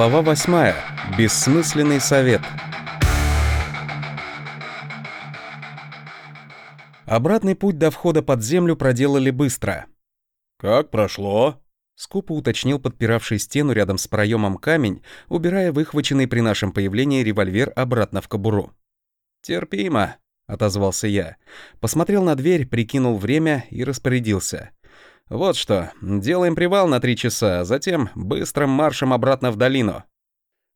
Глава 8. Бессмысленный совет. Обратный путь до входа под землю проделали быстро. «Как прошло?» — скупо уточнил подпиравший стену рядом с проемом камень, убирая выхваченный при нашем появлении револьвер обратно в кобуру. «Терпимо», — отозвался я. Посмотрел на дверь, прикинул время и распорядился. «Вот что, делаем привал на три часа, а затем быстрым маршем обратно в долину.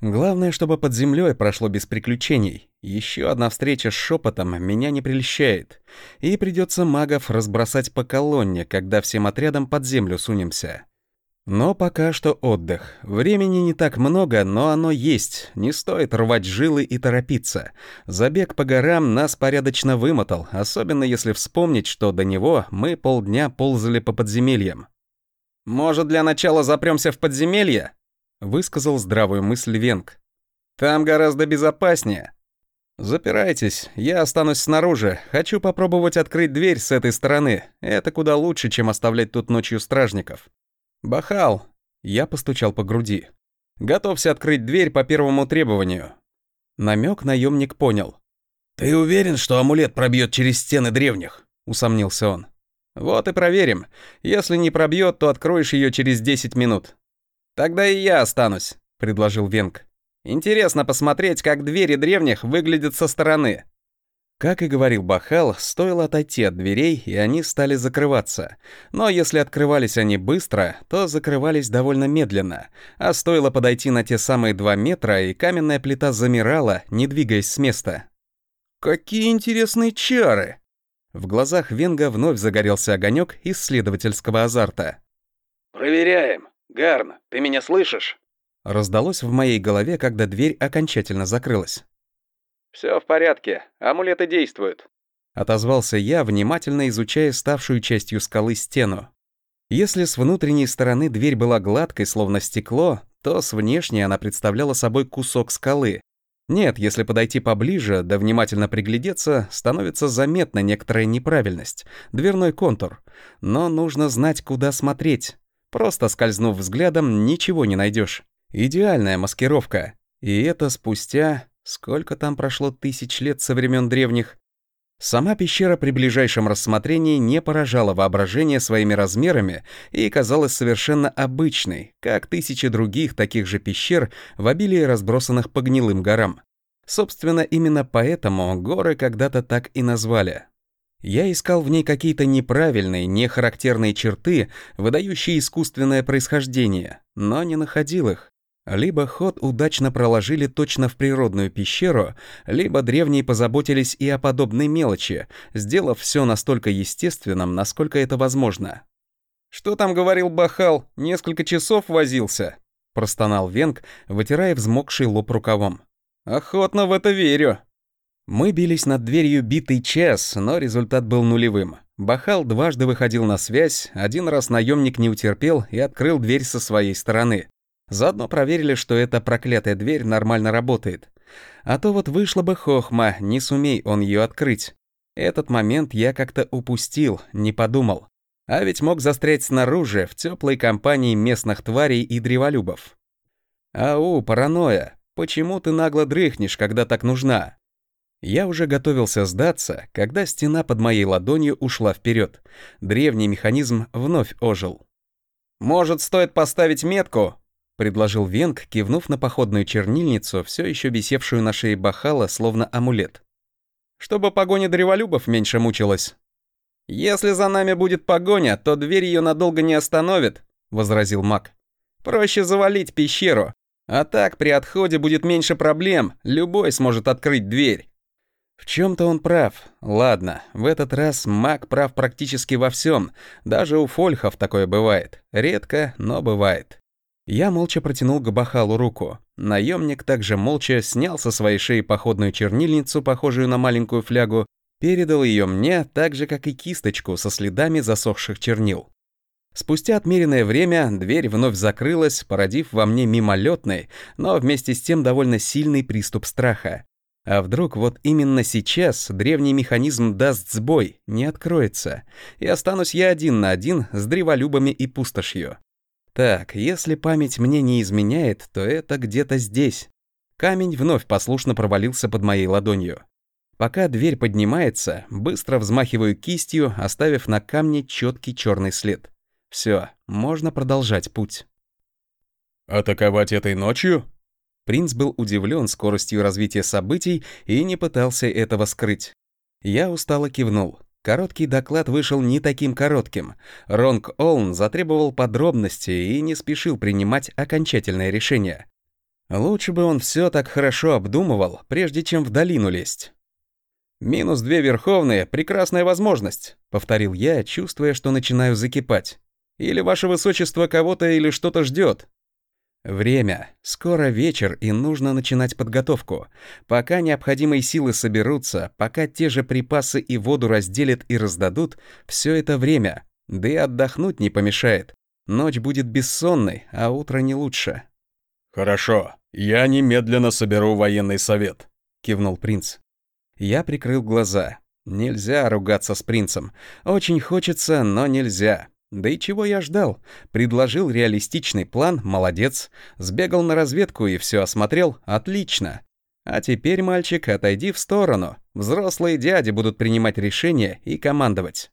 Главное, чтобы под землей прошло без приключений. Еще одна встреча с шепотом меня не прельщает. И придется магов разбросать по колонне, когда всем отрядом под землю сунемся. Но пока что отдых. Времени не так много, но оно есть. Не стоит рвать жилы и торопиться. Забег по горам нас порядочно вымотал, особенно если вспомнить, что до него мы полдня ползали по подземельям. «Может, для начала запремся в подземелье?» — высказал здравую мысль Венг. «Там гораздо безопаснее». «Запирайтесь, я останусь снаружи. Хочу попробовать открыть дверь с этой стороны. Это куда лучше, чем оставлять тут ночью стражников». «Бахал!» Я постучал по груди. «Готовься открыть дверь по первому требованию». Намек наемник понял. «Ты уверен, что амулет пробьет через стены древних?» — усомнился он. «Вот и проверим. Если не пробьет, то откроешь ее через 10 минут». «Тогда и я останусь», — предложил Венг. «Интересно посмотреть, как двери древних выглядят со стороны». Как и говорил Бахал, стоило отойти от дверей, и они стали закрываться. Но если открывались они быстро, то закрывались довольно медленно, а стоило подойти на те самые два метра, и каменная плита замирала, не двигаясь с места. «Какие интересные чары!» В глазах Венга вновь загорелся огонек исследовательского азарта. «Проверяем. Гарн, ты меня слышишь?» Раздалось в моей голове, когда дверь окончательно закрылась. «Все в порядке, амулеты действуют», — отозвался я, внимательно изучая ставшую частью скалы стену. Если с внутренней стороны дверь была гладкой, словно стекло, то с внешней она представляла собой кусок скалы. Нет, если подойти поближе, да внимательно приглядеться, становится заметна некоторая неправильность, дверной контур. Но нужно знать, куда смотреть. Просто скользнув взглядом, ничего не найдешь. Идеальная маскировка. И это спустя Сколько там прошло тысяч лет со времен древних? Сама пещера при ближайшем рассмотрении не поражала воображение своими размерами и казалась совершенно обычной, как тысячи других таких же пещер в обилии разбросанных по гнилым горам. Собственно, именно поэтому горы когда-то так и назвали. Я искал в ней какие-то неправильные, нехарактерные черты, выдающие искусственное происхождение, но не находил их. Либо ход удачно проложили точно в природную пещеру, либо древние позаботились и о подобной мелочи, сделав все настолько естественным, насколько это возможно. «Что там говорил Бахал? Несколько часов возился?» — простонал Венг, вытирая взмокший лоб рукавом. «Охотно в это верю». Мы бились над дверью битый час, но результат был нулевым. Бахал дважды выходил на связь, один раз наемник не утерпел и открыл дверь со своей стороны. Заодно проверили, что эта проклятая дверь нормально работает. А то вот вышла бы хохма, не сумей он ее открыть. Этот момент я как-то упустил, не подумал. А ведь мог застрять снаружи, в теплой компании местных тварей и древолюбов. Ау, паранойя, почему ты нагло дрыхнешь, когда так нужна? Я уже готовился сдаться, когда стена под моей ладонью ушла вперед. Древний механизм вновь ожил. «Может, стоит поставить метку?» Предложил Венг, кивнув на походную чернильницу, все еще висевшую на шее Бахала, словно амулет. «Чтобы погоня древолюбов меньше мучилась». «Если за нами будет погоня, то дверь ее надолго не остановит», — возразил маг. «Проще завалить пещеру. А так при отходе будет меньше проблем, любой сможет открыть дверь». В чем-то он прав. Ладно, в этот раз маг прав практически во всем. Даже у фольхов такое бывает. Редко, но бывает. Я молча протянул к Бахалу руку. Наемник также молча снял со своей шеи походную чернильницу, похожую на маленькую флягу, передал ее мне, так же, как и кисточку со следами засохших чернил. Спустя отмеренное время дверь вновь закрылась, породив во мне мимолетный, но вместе с тем довольно сильный приступ страха. А вдруг вот именно сейчас древний механизм даст сбой, не откроется, и останусь я один на один с древолюбами и пустошью. Так, если память мне не изменяет, то это где-то здесь. Камень вновь послушно провалился под моей ладонью. Пока дверь поднимается, быстро взмахиваю кистью, оставив на камне четкий черный след. Все, можно продолжать путь. «Атаковать этой ночью?» Принц был удивлен скоростью развития событий и не пытался этого скрыть. Я устало кивнул. Короткий доклад вышел не таким коротким. Ронг Олн затребовал подробности и не спешил принимать окончательное решение. Лучше бы он все так хорошо обдумывал, прежде чем в долину лезть. «Минус две верховные — прекрасная возможность», — повторил я, чувствуя, что начинаю закипать. «Или ваше высочество кого-то или что-то ждет. Время. Скоро вечер, и нужно начинать подготовку. Пока необходимые силы соберутся, пока те же припасы и воду разделят и раздадут, все это время. Да и отдохнуть не помешает. Ночь будет бессонной, а утро не лучше. «Хорошо, я немедленно соберу военный совет», — кивнул принц. Я прикрыл глаза. Нельзя ругаться с принцем. Очень хочется, но нельзя. Да и чего я ждал? Предложил реалистичный план, молодец. Сбегал на разведку и все осмотрел, отлично. А теперь, мальчик, отойди в сторону. Взрослые дяди будут принимать решения и командовать.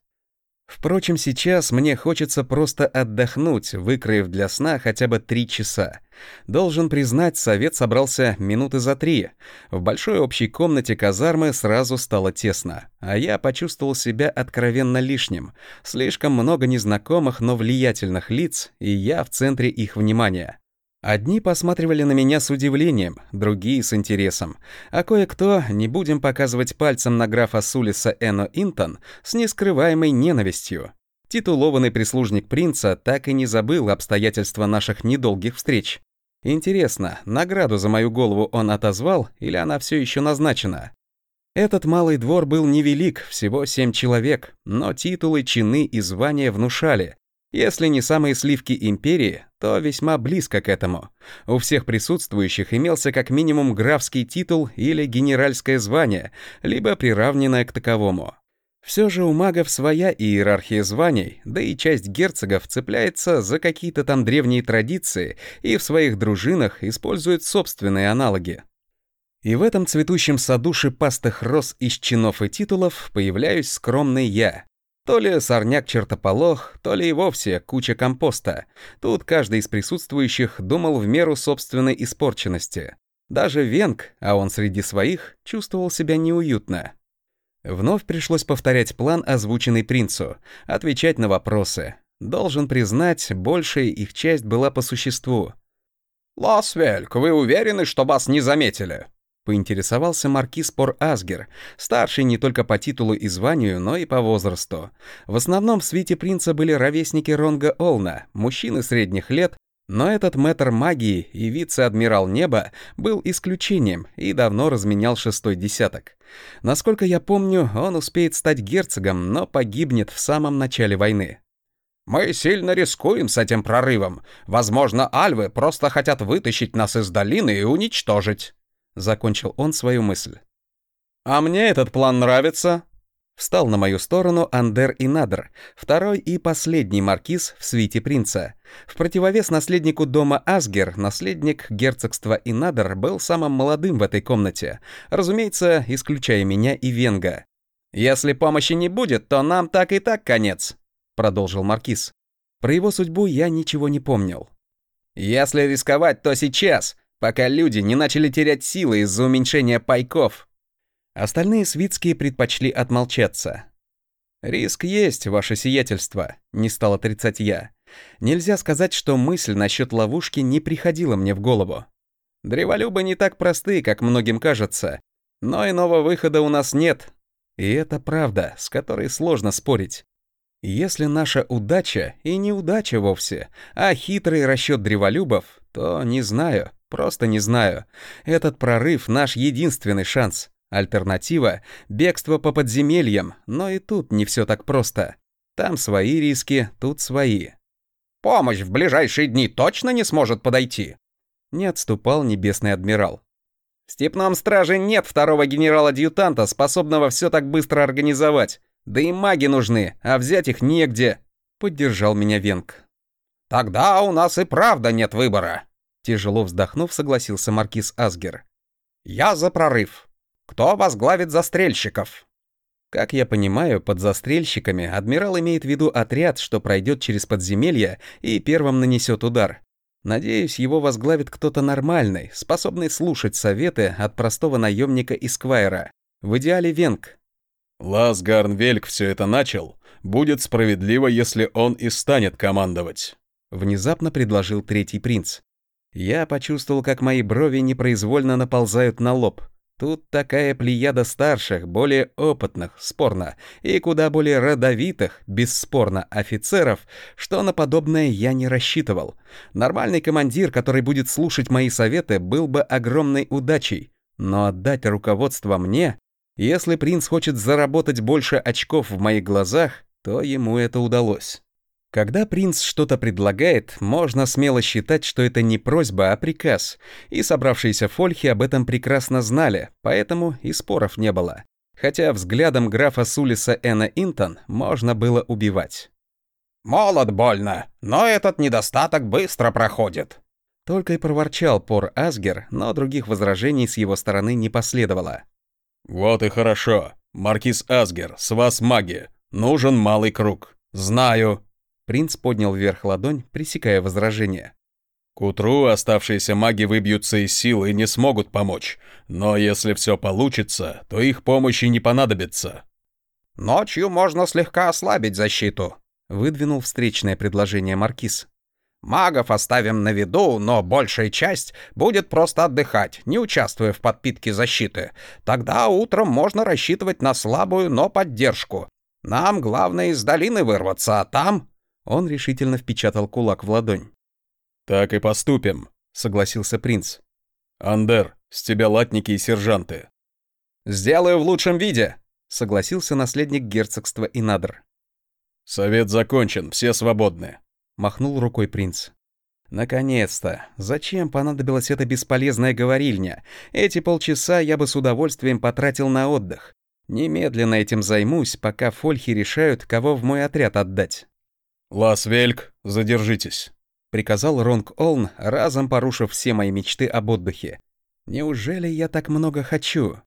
Впрочем, сейчас мне хочется просто отдохнуть, выкроив для сна хотя бы три часа. Должен признать, совет собрался минуты за три. В большой общей комнате казармы сразу стало тесно, а я почувствовал себя откровенно лишним. Слишком много незнакомых, но влиятельных лиц, и я в центре их внимания. Одни посматривали на меня с удивлением, другие — с интересом, а кое-кто, не будем показывать пальцем на графа Сулиса Эно Интон, с нескрываемой ненавистью. Титулованный прислужник принца так и не забыл обстоятельства наших недолгих встреч. Интересно, награду за мою голову он отозвал или она все еще назначена? Этот малый двор был невелик, всего семь человек, но титулы, чины и звания внушали, если не самые сливки империи, то весьма близко к этому. У всех присутствующих имелся как минимум графский титул или генеральское звание, либо приравненное к таковому. Все же у магов своя иерархия званий, да и часть герцогов цепляется за какие-то там древние традиции и в своих дружинах использует собственные аналоги. И в этом цветущем саду шипастых роз из чинов и титулов появляюсь скромный я, то ли сорняк-чертополох, то ли и вовсе куча компоста. Тут каждый из присутствующих думал в меру собственной испорченности. Даже Венг, а он среди своих, чувствовал себя неуютно. Вновь пришлось повторять план, озвученный принцу, отвечать на вопросы. Должен признать, большая их часть была по существу. «Ласвельк, вы уверены, что вас не заметили?» поинтересовался маркиз Пор Асгер, старший не только по титулу и званию, но и по возрасту. В основном в свите принца были ровесники Ронга Олна, мужчины средних лет, но этот мэтр магии и вице-адмирал неба был исключением и давно разменял шестой десяток. Насколько я помню, он успеет стать герцогом, но погибнет в самом начале войны. «Мы сильно рискуем с этим прорывом. Возможно, альвы просто хотят вытащить нас из долины и уничтожить». Закончил он свою мысль. «А мне этот план нравится», Встал на мою сторону Андер Инадр, второй и последний маркиз в свите принца. В противовес наследнику дома Асгер, наследник герцогства Инадр был самым молодым в этой комнате, разумеется, исключая меня и Венга. «Если помощи не будет, то нам так и так конец», — продолжил маркиз. Про его судьбу я ничего не помнил. «Если рисковать, то сейчас пока люди не начали терять силы из-за уменьшения пайков. Остальные свитские предпочли отмолчаться. «Риск есть, ваше сиятельство», — не стал отрицать я. Нельзя сказать, что мысль насчет ловушки не приходила мне в голову. Древолюбы не так просты, как многим кажется, но иного выхода у нас нет. И это правда, с которой сложно спорить. Если наша удача и не удача вовсе, а хитрый расчет древолюбов, то не знаю, Просто не знаю. Этот прорыв — наш единственный шанс. Альтернатива — бегство по подземельям, но и тут не все так просто. Там свои риски, тут свои. «Помощь в ближайшие дни точно не сможет подойти?» Не отступал Небесный Адмирал. «В Степном Страже нет второго генерала-адъютанта, способного все так быстро организовать. Да и маги нужны, а взять их негде», — поддержал меня Венг. Тогда у нас и правда нет выбора. Тяжело вздохнув, согласился маркиз Асгер. Я за прорыв. Кто возглавит застрельщиков? Как я понимаю, под застрельщиками адмирал имеет в виду отряд, что пройдет через подземелье и первым нанесет удар. Надеюсь, его возглавит кто-то нормальный, способный слушать советы от простого наемника Исквайра. В идеале Венг. Лас Гарнвельк все это начал. Будет справедливо, если он и станет командовать. Внезапно предложил третий принц. Я почувствовал, как мои брови непроизвольно наползают на лоб. Тут такая плеяда старших, более опытных, спорно, и куда более родовитых, бесспорно, офицеров, что на подобное я не рассчитывал. Нормальный командир, который будет слушать мои советы, был бы огромной удачей. Но отдать руководство мне, если принц хочет заработать больше очков в моих глазах, то ему это удалось. Когда принц что-то предлагает, можно смело считать, что это не просьба, а приказ, и собравшиеся фольхи об этом прекрасно знали, поэтому и споров не было. Хотя взглядом графа Сулиса Эна Интон можно было убивать. «Молод больно, но этот недостаток быстро проходит», только и проворчал Пор Асгер, но других возражений с его стороны не последовало. «Вот и хорошо. Маркиз Асгер, с вас маги. Нужен малый круг. Знаю, Принц поднял вверх ладонь, пресекая возражение. К утру оставшиеся маги выбьются из сил и не смогут помочь. Но если все получится, то их помощи не понадобится. Ночью можно слегка ослабить защиту, выдвинул встречное предложение маркиз. Магов оставим на виду, но большая часть будет просто отдыхать, не участвуя в подпитке защиты. Тогда утром можно рассчитывать на слабую, но поддержку. Нам главное из долины вырваться, а там он решительно впечатал кулак в ладонь. «Так и поступим», — согласился принц. «Андер, с тебя латники и сержанты». «Сделаю в лучшем виде», — согласился наследник герцогства Инадр. «Совет закончен, все свободны», — махнул рукой принц. Наконец-то! Зачем понадобилась эта бесполезная говорильня? Эти полчаса я бы с удовольствием потратил на отдых. Немедленно этим займусь, пока фольхи решают, кого в мой отряд отдать. «Лас-Вельк, задержитесь», — приказал Ронг Олн, разом порушив все мои мечты об отдыхе. «Неужели я так много хочу?»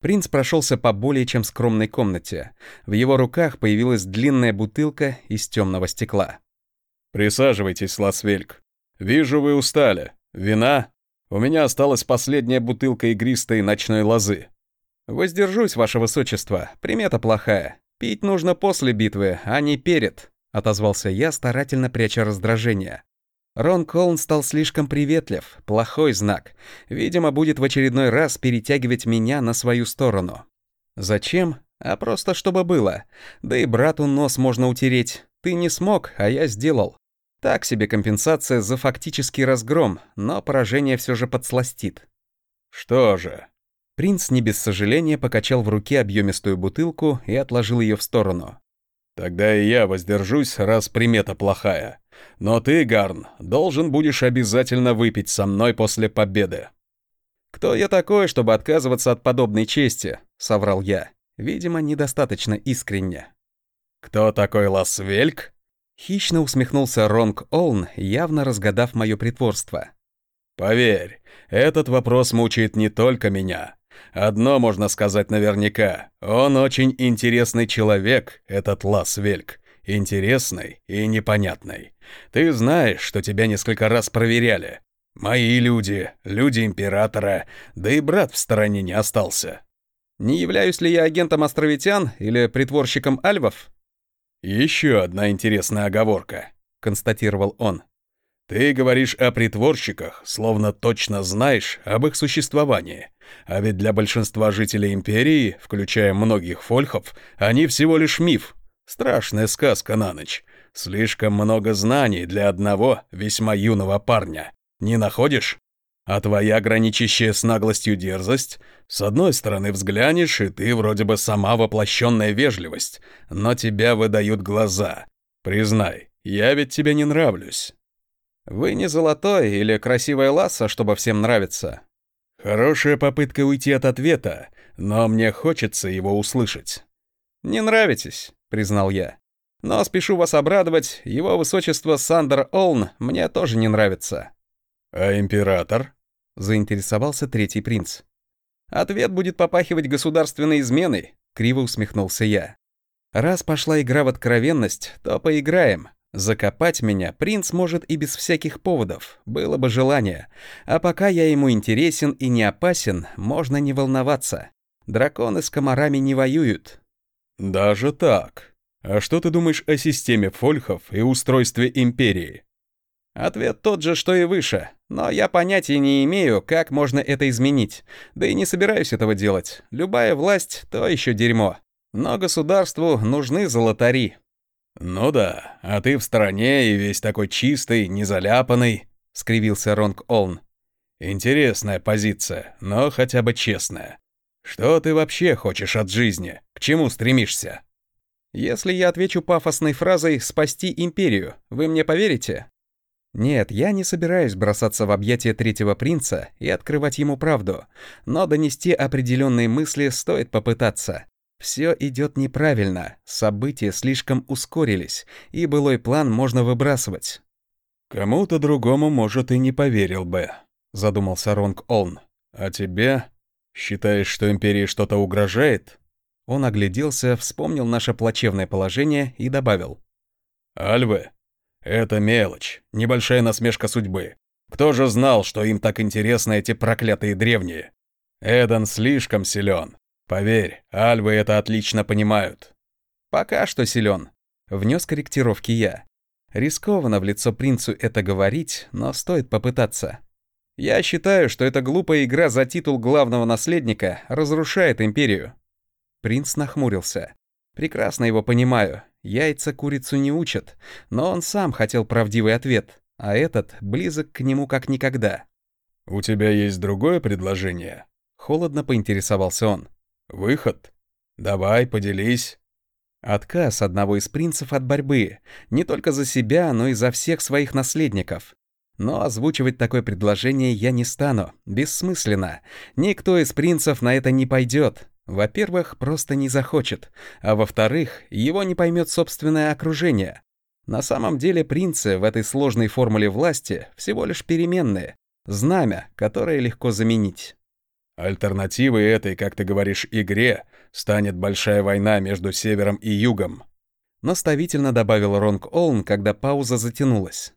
Принц прошелся по более чем скромной комнате. В его руках появилась длинная бутылка из темного стекла. «Присаживайтесь, Лас-Вельк. Вижу, вы устали. Вина? У меня осталась последняя бутылка игристой ночной лозы». «Воздержусь, ваше высочество. Примета плохая. Пить нужно после битвы, а не перед», — отозвался я, старательно пряча раздражение. Рон Колн стал слишком приветлив, плохой знак. Видимо, будет в очередной раз перетягивать меня на свою сторону. Зачем? А просто чтобы было. Да и брату нос можно утереть. Ты не смог, а я сделал. Так себе компенсация за фактический разгром, но поражение все же подсластит. Что же? Принц не без сожаления покачал в руке объемистую бутылку и отложил ее в сторону. Тогда и я воздержусь, раз примета плохая. Но ты, Гарн, должен будешь обязательно выпить со мной после победы». «Кто я такой, чтобы отказываться от подобной чести?» — соврал я. Видимо, недостаточно искренне. «Кто такой Ласвельк?» Хищно усмехнулся Ронг Олн, явно разгадав мое притворство. «Поверь, этот вопрос мучает не только меня. Одно можно сказать наверняка. Он очень интересный человек, этот Лас Вельк. Интересный и непонятный. Ты знаешь, что тебя несколько раз проверяли. Мои люди, люди Императора, да и брат в стороне не остался. Не являюсь ли я агентом островитян или притворщиком альвов? Еще одна интересная оговорка, констатировал он. Ты говоришь о притворщиках, словно точно знаешь об их существовании. А ведь для большинства жителей Империи, включая многих фольхов, они всего лишь миф. Страшная сказка на ночь. Слишком много знаний для одного весьма юного парня. Не находишь? А твоя граничащая с наглостью дерзость? С одной стороны взглянешь, и ты вроде бы сама воплощенная вежливость, но тебя выдают глаза. Признай, я ведь тебе не нравлюсь. Вы не золотой или красивая ласса, чтобы всем нравиться. Хорошая попытка уйти от ответа, но мне хочется его услышать. Не нравитесь, признал я. Но спешу вас обрадовать, его высочество Сандер Олн мне тоже не нравится». «А император?» — заинтересовался третий принц. «Ответ будет попахивать государственной изменой», — криво усмехнулся я. «Раз пошла игра в откровенность, то поиграем. Закопать меня принц может и без всяких поводов, было бы желание. А пока я ему интересен и не опасен, можно не волноваться. Драконы с комарами не воюют». «Даже так? А что ты думаешь о системе фольхов и устройстве империи?» Ответ тот же, что и выше. Но я понятия не имею, как можно это изменить. Да и не собираюсь этого делать. Любая власть — то еще дерьмо. Но государству нужны золотари. «Ну да, а ты в стороне и весь такой чистый, незаляпанный», — скривился Ронг Олн. «Интересная позиция, но хотя бы честная. Что ты вообще хочешь от жизни? К чему стремишься?» «Если я отвечу пафосной фразой «спасти империю», вы мне поверите?» Нет, я не собираюсь бросаться в объятия третьего принца и открывать ему правду, но донести определенные мысли стоит попытаться. Все идет неправильно, события слишком ускорились, и былой план можно выбрасывать. «Кому-то другому, может, и не поверил бы», — задумался Ронг Олн. «А тебе? Считаешь, что Империи что-то угрожает?» Он огляделся, вспомнил наше плачевное положение и добавил. «Альвы, это мелочь, небольшая насмешка судьбы. Кто же знал, что им так интересны эти проклятые древние? Эдан слишком силен. Поверь, альвы это отлично понимают. Пока что силен. Внес корректировки я. Рискованно в лицо принцу это говорить, но стоит попытаться. Я считаю, что эта глупая игра за титул главного наследника разрушает империю. Принц нахмурился. Прекрасно его понимаю. Яйца курицу не учат, но он сам хотел правдивый ответ, а этот близок к нему как никогда. «У тебя есть другое предложение?» Холодно поинтересовался он. «Выход? Давай, поделись». Отказ одного из принцев от борьбы, не только за себя, но и за всех своих наследников. Но озвучивать такое предложение я не стану, бессмысленно. Никто из принцев на это не пойдет, во-первых, просто не захочет, а во-вторых, его не поймет собственное окружение. На самом деле принцы в этой сложной формуле власти всего лишь переменные, знамя, которое легко заменить. Альтернативой этой, как ты говоришь, игре станет большая война между севером и югом. Наставительно добавил Ронг Олн, когда пауза затянулась.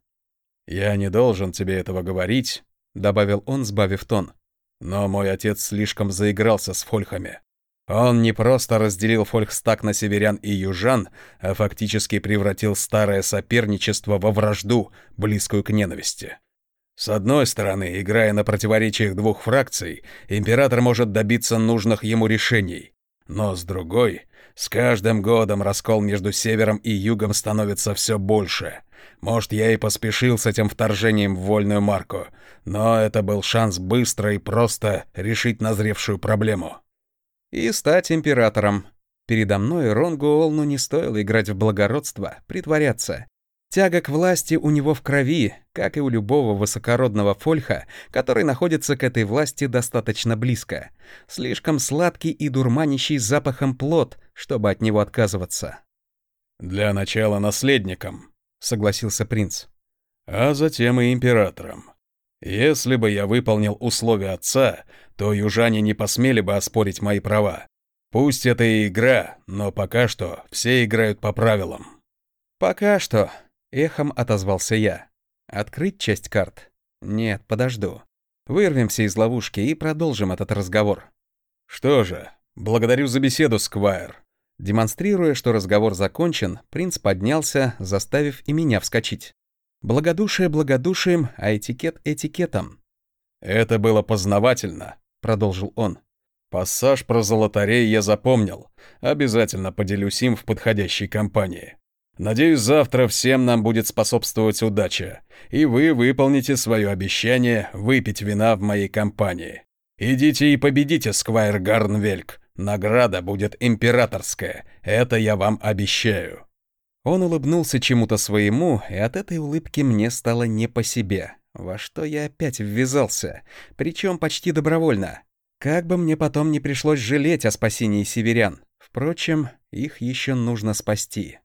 «Я не должен тебе этого говорить», — добавил он, сбавив тон. «Но мой отец слишком заигрался с фольхами. Он не просто разделил Фолькстаг на северян и южан, а фактически превратил старое соперничество во вражду, близкую к ненависти. С одной стороны, играя на противоречиях двух фракций, император может добиться нужных ему решений. Но с другой, с каждым годом раскол между севером и югом становится все больше. Может, я и поспешил с этим вторжением в вольную марку, но это был шанс быстро и просто решить назревшую проблему и стать императором. Передо мной Ронгу не стоило играть в благородство, притворяться. Тяга к власти у него в крови, как и у любого высокородного фольха, который находится к этой власти достаточно близко. Слишком сладкий и дурманящий запахом плод, чтобы от него отказываться. «Для начала наследником», — согласился принц. «А затем и императором. Если бы я выполнил условия отца, то южане не посмели бы оспорить мои права. Пусть это и игра, но пока что все играют по правилам». «Пока что», — эхом отозвался я. «Открыть часть карт? Нет, подожду. Вырвемся из ловушки и продолжим этот разговор». «Что же, благодарю за беседу, Сквайр». Демонстрируя, что разговор закончен, принц поднялся, заставив и меня вскочить. Благодушие благодушием, а этикет этикетом. «Это было познавательно», — продолжил он. «Пассаж про золотарей я запомнил. Обязательно поделюсь им в подходящей компании. Надеюсь, завтра всем нам будет способствовать удача, и вы выполните свое обещание выпить вина в моей компании. Идите и победите, Сквайр Гарнвельк. Награда будет императорская, это я вам обещаю». Он улыбнулся чему-то своему, и от этой улыбки мне стало не по себе. Во что я опять ввязался, причем почти добровольно. Как бы мне потом не пришлось жалеть о спасении северян. Впрочем, их еще нужно спасти.